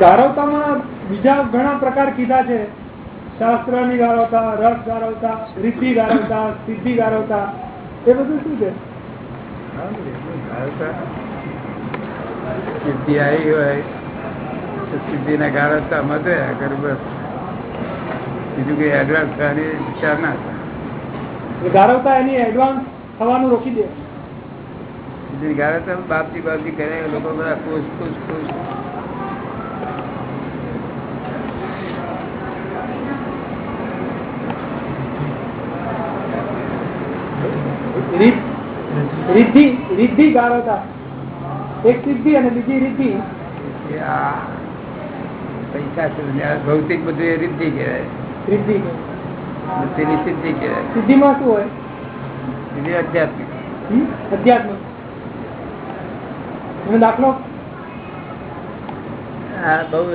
ગારવતામાં બીજા ઘણા પ્રકાર કીધા છે. શાસ્ત્રની ગારવતા, રસ ગારવતા રીતિ ગારવતા, સિદ્ધિ ગારવતા. એ બધું શું છે? સિદ્ધિ આવી હોય તો સિદ્ધિ ના ગાળતા રહ્યા આગળ બસ બીજું કઈ એડવાન્સ થવાની વિચાર ના થાય. એ એની એડવાન્સ થવાનું રોકી દે. સિદ્ધિ ગાળતા બાપજી બાપજી કરે લોકો બધા ખુશ ખુશ ખુશ. રિદ્ધિ રિદ્ધિ ગારવતા એક સિદ્ધિ અને બીજી રીતિ. પૈસા ભૌતિક બધું એ રીતિ કહેવાય. સિદ્ધિ કહેવાય. સિદ્ધિમાં શું હોય? આધ્યાત્મિક. હમ? દાખલો? આ બહુ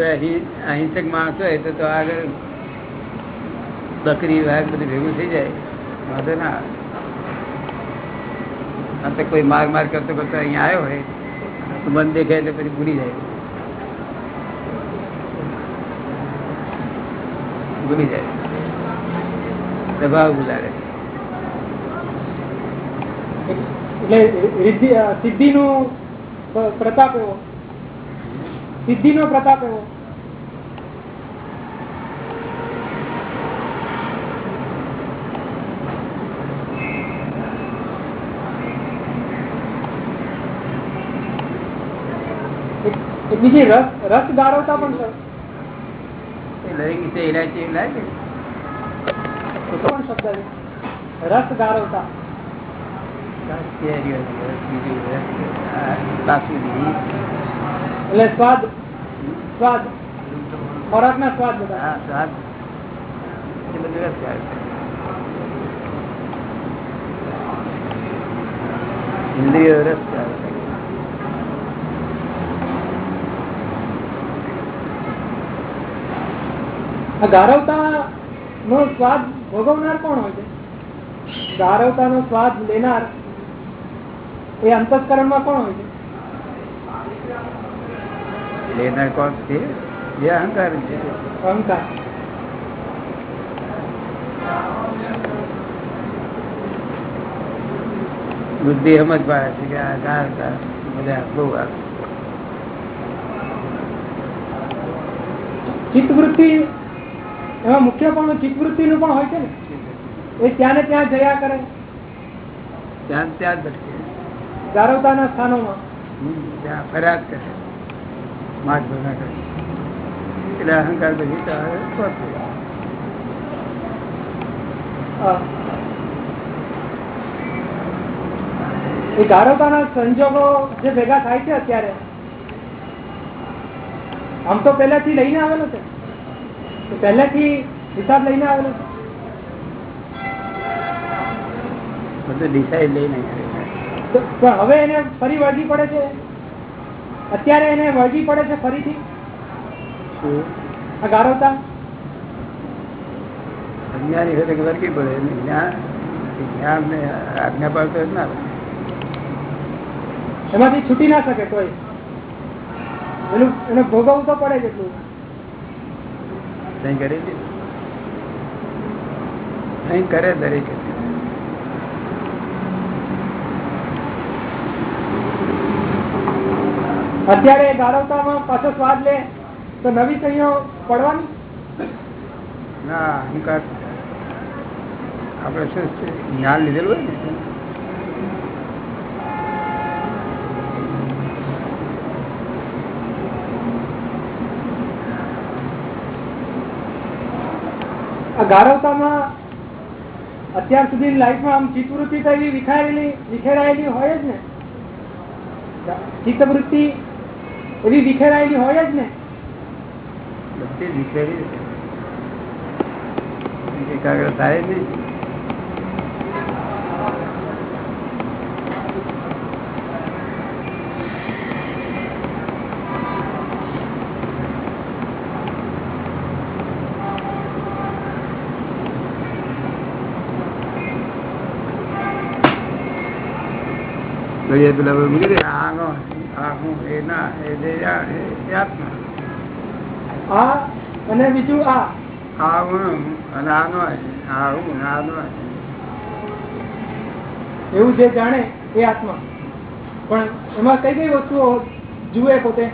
અહિંસક માણસ હોય તો તો આગળ બકરી વાઘ બધું ભેગું થઈ જાય. વાંધો ના આવે. કોઈ માર માર કરતો કરતો અહીંયા આવ્યો હોય. મન દેખાય એટલે પછી ભૂલી જાય. ભૂલી જાય. દબાવ ગુજારે એટલે સિદ્ધિ નું પ્રતાપ એવો. સિદ્ધિનો પ્રતાપ એવો એક- એક બીજી રસ રસ ગાળવતા પણ છે. એ લઈ ગઈ છે ઇલાયચી એવું લાગે એ તો પણ શબ્દ છે રસ ગાળવતા કેરીઓ છે, બીજું આ બાસુંદી. એટલે સ્વાદ સ્વાદ ખોરાક ના સ્વાદ બધા હા, સ્વાદ. એ બધું રસ આવે છે. ઇન્દ્રિયો રસ આવે છે. આ ગારવતા નો સ્વાદ ભોગવનાર કોણ હોય છે? ગારવતા નો સ્વાદ લેનાર એ અંતસ્કરણમાં કોણ હોય છે? લેનાર કોણ છે? જે અહંકાર છે. અહંકાર. બુદ્ધિ સમજ પાડે છે કે આ ગારતા બધા બહુ ચિત્તવૃત્તિ એમાં મુખ્ય પણ ચિત્તવૃત્તિ નું પણ હોય છે ને? એ ત્યાં ને ત્યાં જયા કરે? ત્યાં ત્યાં ભટકે. ગારવતા ના સ્થાનોમાં ત્યાં ફરિયાદ કરે. માર્ગ ભગા કરે. એટલે અહંકાર પછી. એ ગારવતાના સંજોગો જે ભેગા થાય છે અત્યારે આમ તો પહેલેથી લઈને આવેલો છે. પહેલેથી હિસાબ લઈને આવેલો બધું ડિસાઈડ લઈને હવે એને ફરી વળગી પડે છે? અત્યારે એને વળગી પડે છે ફરીથી? આ ગારવતા અજ્ઞાની હોય તો પડે. જ્ઞાન જ્ઞાન ને આજ્ઞા પાડતો ના. એમાંથી છૂટી ના શકે કોઈ. એનું એને ભોગવવું તો પડે જ એટલું. સહી કરી સહી કરે દરેક. અત્યારે એ પાછો સ્વાદ લે તો નવી સહીઓ પડવાની? ના અહંકાર આપણે શું જ્ઞાન લીધેલું હોય ને? ગારવતામાં અત્યાર સુધી લાઈફમાં આમ ચિત્તવૃત્તિ તો એવી વિખારેલી વિખેરાયેલી હોય જ ને? ચિત્તવૃત્તિ એવી વિખેરાયેલી હોય જ ને? બધી ઘડીએ પેલા મૂકી દે આ એ એ એ એ અને બીજું આ આ હું અને આ આ હું અને એવું જે જાણે એ આત્મા. પણ એમાં કઈ કઈ વસ્તુઓ જુએ પોતે?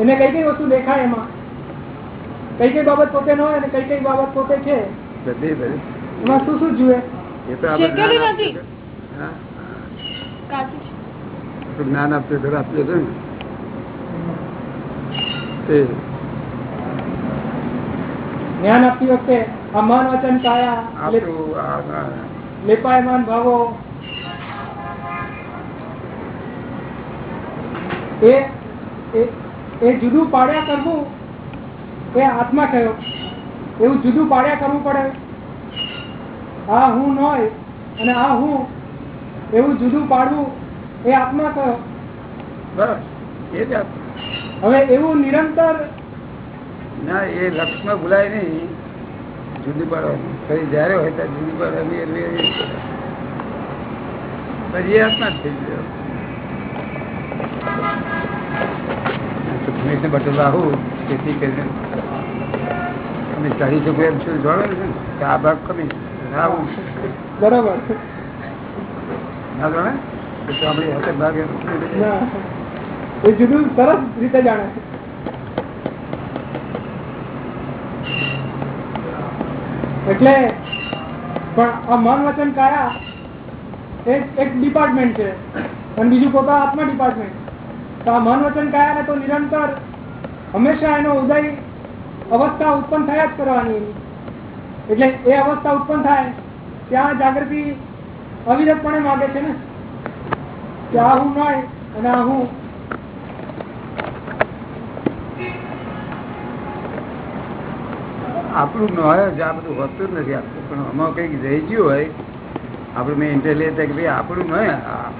એને કઈ કઈ વસ્તુ દેખાય એમાં? કઈ કઈ બાબત પોતે ન હોય અને કઈ કઈ બાબત પોતે છે? એમાં શું શું જુએ? એ તો આપણે જ્ઞાન આપ્યું. ઘર આપ્યું હતું ને? જ્ઞાન આપતી વખતે અમાન વચન કાયા લેપાયમાન ભાવો. એ એ- એ જુદું પાડ્યા કરવું એ આત્મા કયો એવું જુદું પાડ્યા કરવું પડે. આ હું ન હોય અને આ હું એવું જુદું પાડવું એ આત્મા કયો બસ એ જ આત્મા. હવે એવું નિરંતર ના એ લક્ષમાં ભૂલાય નહીં. જુદી પાડવાનું. ફરી જયારે હોય ત્યારે જુદી પાડવાની એટલે પછી એ આત્મા જ થઈ ગયો. બટલ આવું તેથી કરીને. તમે ચડી શકો એમ શું જોડે છે? આ ભાગ કમી રાહુ. બરોબર ના જોડે તો ચામડી હાથે ભાગ એમ ના એ એટલે પણ આ મન વચન કાયા એક ડિપાર્ટમેન્ટ છે અને બીજું પોતા આત્મા ડિપાર્ટમેન્ટ તો આ મન વચન કાયા ને તો નિરંતર હંમેશા એનો ઉદય અવસ્થા ઉત્પન્ન થયા જ કરવાની. એટલે એ અવસ્થા ઉત્પન્ન થાય ત્યાં જાગૃતિ અવિરતપણે માગે છે ને? કે આ હું નય અને આ હું. આપણું ન હોય જ આ બધું હોતું જ નથી આપણું પણ આમાં કંઈક રહી ગયું હોય. આપણે મેં ઇન્ટરલેટ કે ભાઈ આપણું આ.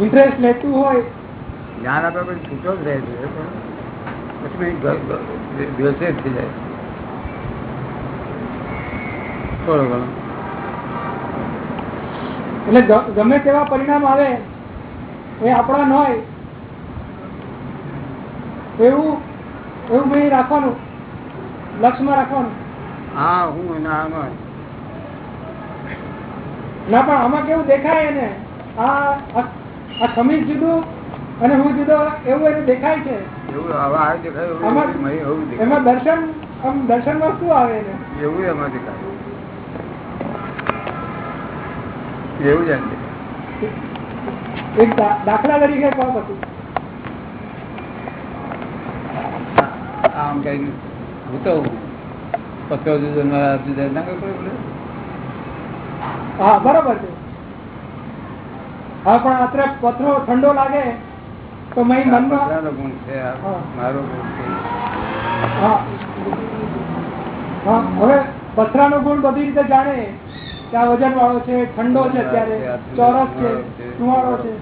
ઇન્ટરેસ્ટ લેતું હોય. જ્ઞાન આપ્યા પણ છૂટો જ રહે છે પણ. પછી જ થઈ જાય. થોડો ઘણો એટલે ગમે તેવા પરિણામ આવે એ આપણા ન હોય. એવું એવું મેં રાખવાનું લક્ષમાં રાખવાનું. હા હું આ ના પણ આમાં કેવું દેખાય એને? આ આ- સમીર જુદું અને હું જુદો એવું એને દેખાય છે. એવું એમાં દર્શન આમ દર્શનમાં શું આવે એને? એવું એમાં દેખાય. એવું જ એક દાખલા તરીકે કોણ પછી આમ કઈ ભૂતો પત્રો જુદો નરા જુદો ના હા બરોબર છે. હા પણ અત્યારે પથરો ઠંડો લાગે તો મય મનમાં ગુણ છે. મારો ગુણ છે. હા. હા હવે પથરાનો ગુણ બધી રીતે જાણે આ વજન વાળો છે ઠંડો છે અત્યારે ચોરસ છે સુવાળો છે.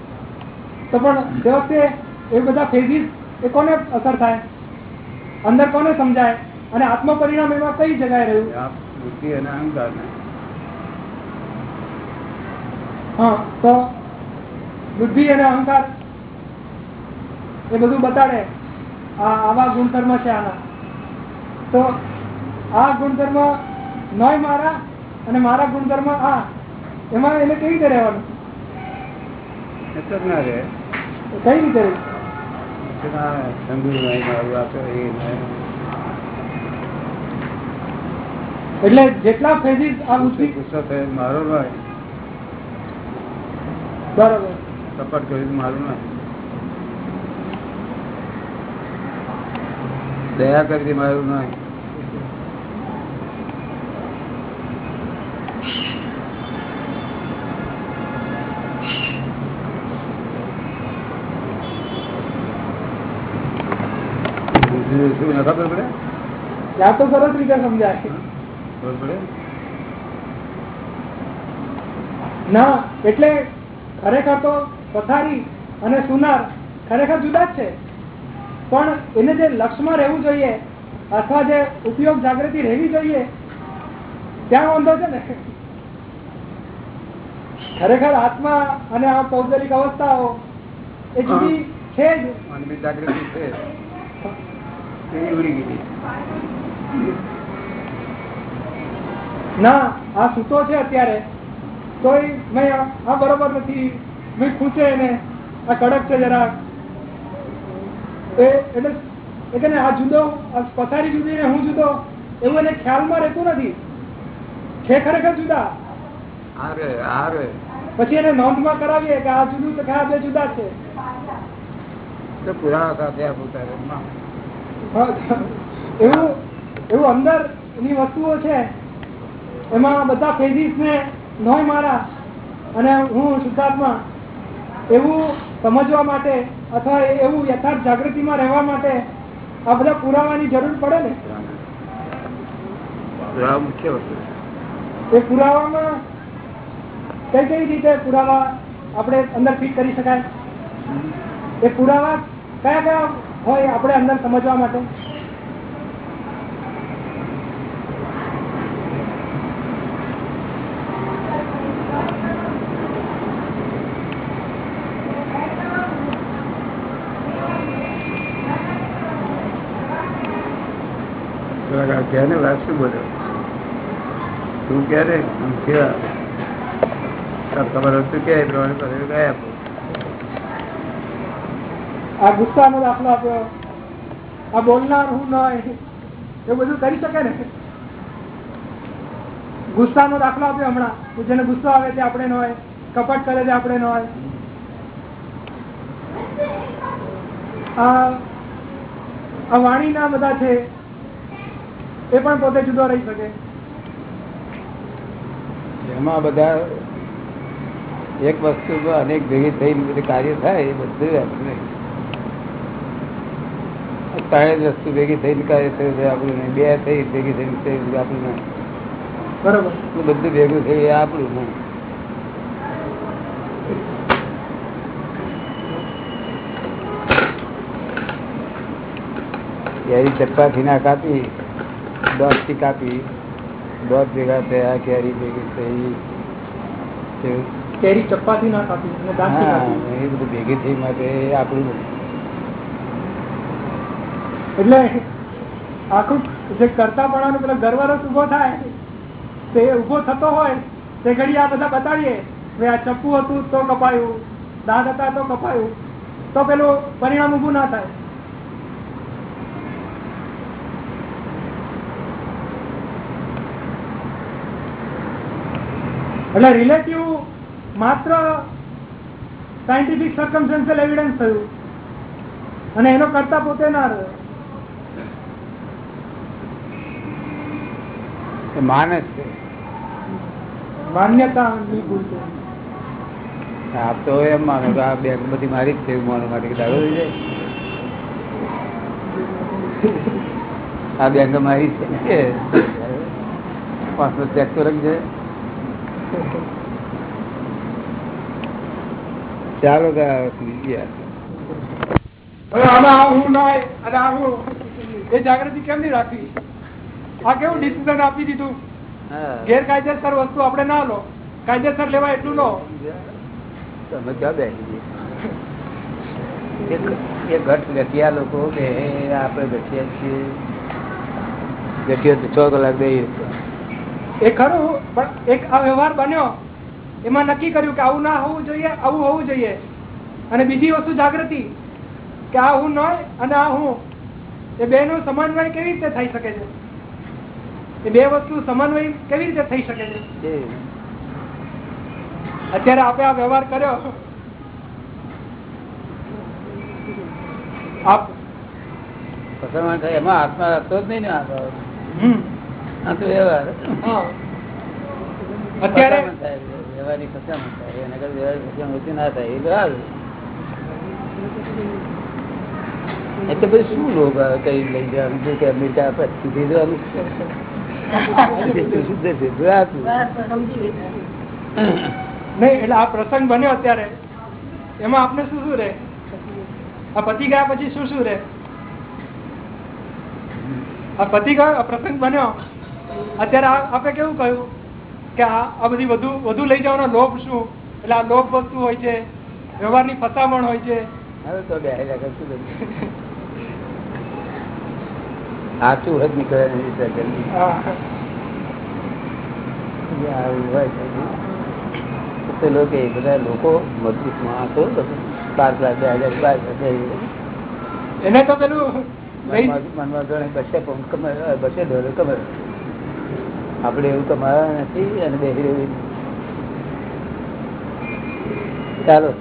તો પણ તે વખતે એ બધા ફેઝિસ એ કોને અસર થાય? અંદર કોને સમજાય? અને આત્મ પરિણામ એમાં કઈ જગાએ રહ્યું? બુદ્ધિ અને અહંકાર હા તો બુદ્ધિ અને અહંકાર એ બધું બતાડે. આ આવા ગુણધર્મ છે આના. તો આ ગુણધર્મ નય મારા અને મારા ગુણધર્મ આ એમાં એને કેવી રીતે રહેવાનું? ના રહે. કઈ રીતે એટલે જેટલા ફેઝિસ આ બુદ્ધિ ગુસ્સો થયો મારો નહીં બરોબર. કપટ કર્યું મારું ના દયા કરી મારું નહીં શું ન ખબર પડે? ત્યાં તો સરસ રીતે સમજાય. ખબર પડે? ના એટલે ખરેખર તો પથારી અને સુનાર ખરેખર જુદા જ છે. પણ એને જે લક્ષમાં રહેવું જોઈએ અથવા જે ઉપયોગ જાગૃતિ રહેવી જોઈએ ત્યાં વાંધો છે ને? ખરેખર આત્મા અને આ પૌદ્ગલિક અવસ્થાઓ એ જુદી છે જ. જાગૃતિ છે. ના આ સૂતો છે અત્યારે. તોય મેં આ બરોબર નથી. મેં ખૂંચે એને. આ કડક છે જરા એટલે એટલે આ જુદો પથારી જુદી ને હું જુદો. એવું એને ખ્યાલમાં રહેતું નથી. છે ખરેખર જુદા? પછી એને નોંધમાં કરાવીએ કે આ જુદું તો આ બે જુદા છે. તો સાથે. એવું એવું અંદરની વસ્તુઓ છે. એમાં બધા ફેઝિસ ને નોય મારા. અને હું શુદ્ધાત્મા. એવું સમજવા માટે અથવા એવું યથાર્થ જાગૃતિમાં રહેવા માટે આ બધા પુરાવાની જરૂર પડે ને? મુખ્ય વસ્તુ. એ પુરાવામાં કઈ કઈ રીતે પુરાવા આપણે અંદર ફિટ કરી શકાય? એ પુરાવા કયા કયા હોય આપણે અંદર સમજવા માટે. ને વાત શું બોલ્યો તું ક્યારે? ખબર હતું કે? પ્રમાણે ગયા આ ગુસ્સાનો દાખલો આપ્યો આ બોલનાર હું ન હોય એ બધું કરી શકે ને? ગુસ્સાનો દાખલો આપ્યો હમણાં જેને ગુસ્સો આવે તે આપણે ન હોય કપટ કરે તે આપણે ન હોય આ વાણીના બધા છે, એ પણ પોતે જુદો રહી શકે. એમાં બધા એક વસ્તુ અનેક ભેગી થઈ કાર્ય થાય, એ બધું ત્રણે જ વસ્તુ ભેગી થઈને કાર્ય થયું છે આપણું બે થઈ ભેગી થઈને થયું છે આપણું બરોબર. બધું ભેગું થયું એ આપણું નહીં કેરી ચપ્પાથી ના કાપી દોઢથી કાપી દોઢ ભેગા થયા કેરી ભેગી થઈ કેરી ચપ્પાથી ના કાપી હા, એ બધું ભેગી થઈ માટે આપણું. એટલે આખું જે કરતાપણાનો પેલો ગરવરસ ઊભો થાય, તે ઊભો થતો હોય, તે ઘડી આ બધા બતાવીએ, ભાઈ, આ ચપ્પુ હતું તો કપાયું, દાંત હતા તો કપાયું. તો પેલું પરિણામ ઉભું ના થાય. એટલે રિલેટિવ માત્ર સાયન્ટિફિક સર્કમસ્ટન્શિયલ એવિડન્સ થયું. અને એનો કરતા પોતે ના રહ્યો. એ માને જ છે. માન્યતા આપ તો એમ માનો કે આ બેંક બધી મારી જ છે એવું માનવા માટે દાડો થઈ જાય. આ બેંક મારી છે. પાંચસો ચેક તો છે. ચાલો આ ગયા હવે આમાં હું ના અને આ એ જાગૃતિ કેમ નહીં રાખવી? આ કેવું ડિસિઝન આપી દીધું? ગેરકાયદેસર વસ્તુ આપણે ના લો. કાયદેસર લેવા એટલું લો. તમે ક્યાં બેસી એક એક ઘટ ગઠિયા લોકો કે આપણે ગઠિયા છીએ. ગઠિયો છ કલાક બે એ ખરું પણ એક આ વ્યવહાર બન્યો. એમાં નક્કી કર્યું કે આવું ના હોવું જોઈએ આવું હોવું જોઈએ. અને બીજી વસ્તુ જાગૃતિ કે આ હું ન અને આ હું. એ બે નો સમન્વય કેવી રીતે થઈ શકે છે? એ બે વસ્તુ સમન્વય કેવી રીતે થઈ શકે છે? અત્યારે આપણે આ વ્યવહાર કર્યો. આપ ફસામણ થાય એમાં આત્મા રાખતો જ નહીં ને આ તો. હમ. આ તો વ્યવહાર. અત્યારે ફસામણ વ્યવહારની ફસામણ થાય. એના કરતા વ્યવહારની ફસામણ ઓછી ના થાય. એ બરાબર એટલે પછી શું લોભ કઈ લઈ જવાનું? કે અમેરિકા પછી જવાનું શુદ્ધ છે. નહીં, એટલે આ પ્રસંગ બન્યો અત્યારે. એમાં આપને શું શું રે આ પતિ ગયા પછી શું શું રે આ પતિ ગયો પ્રસંગ બન્યો. અત્યારે આપણે આપે કેવું કહ્યું? કે આ બધી વધુ વધુ લઈ જવાનો લોભ શું? એટલે આ લોભ વસ્તુ હોય છે, વ્યવહારની ફસામણ હોય છે. હવે તો બે હાલ્યા કરશું બધું. નીકળે નહીં છે. તો લોકો એ બધા લોકો મજબૂત માણસો બાર ક્લાસ બે હજાર બાર એને તો પેલું બસે બસે આપણે એવું કમાવા નથી અને બેસી રહેવું ચાલો.